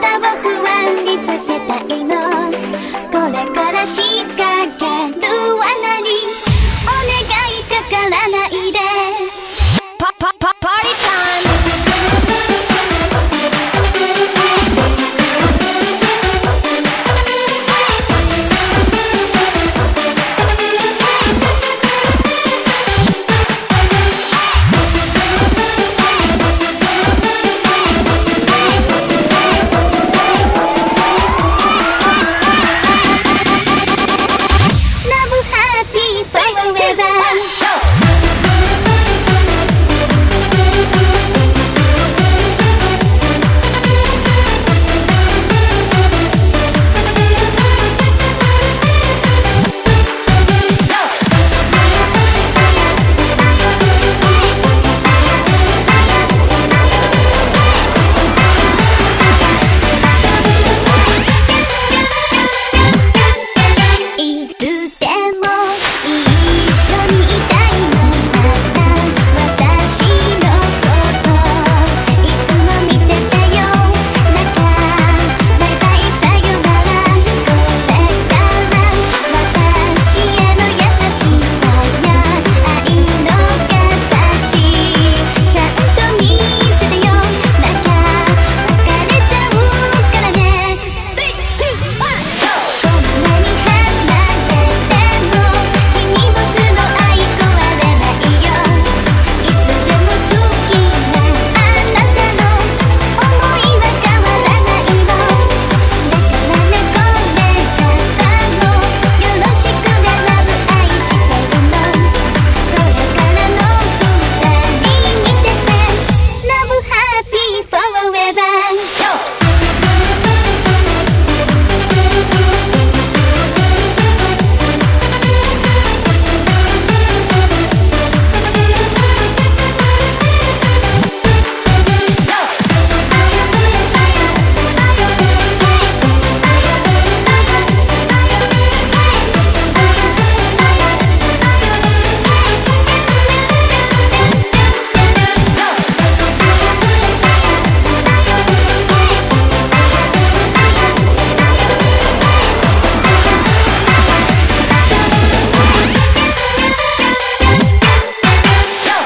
から不安にさせたいの。これからし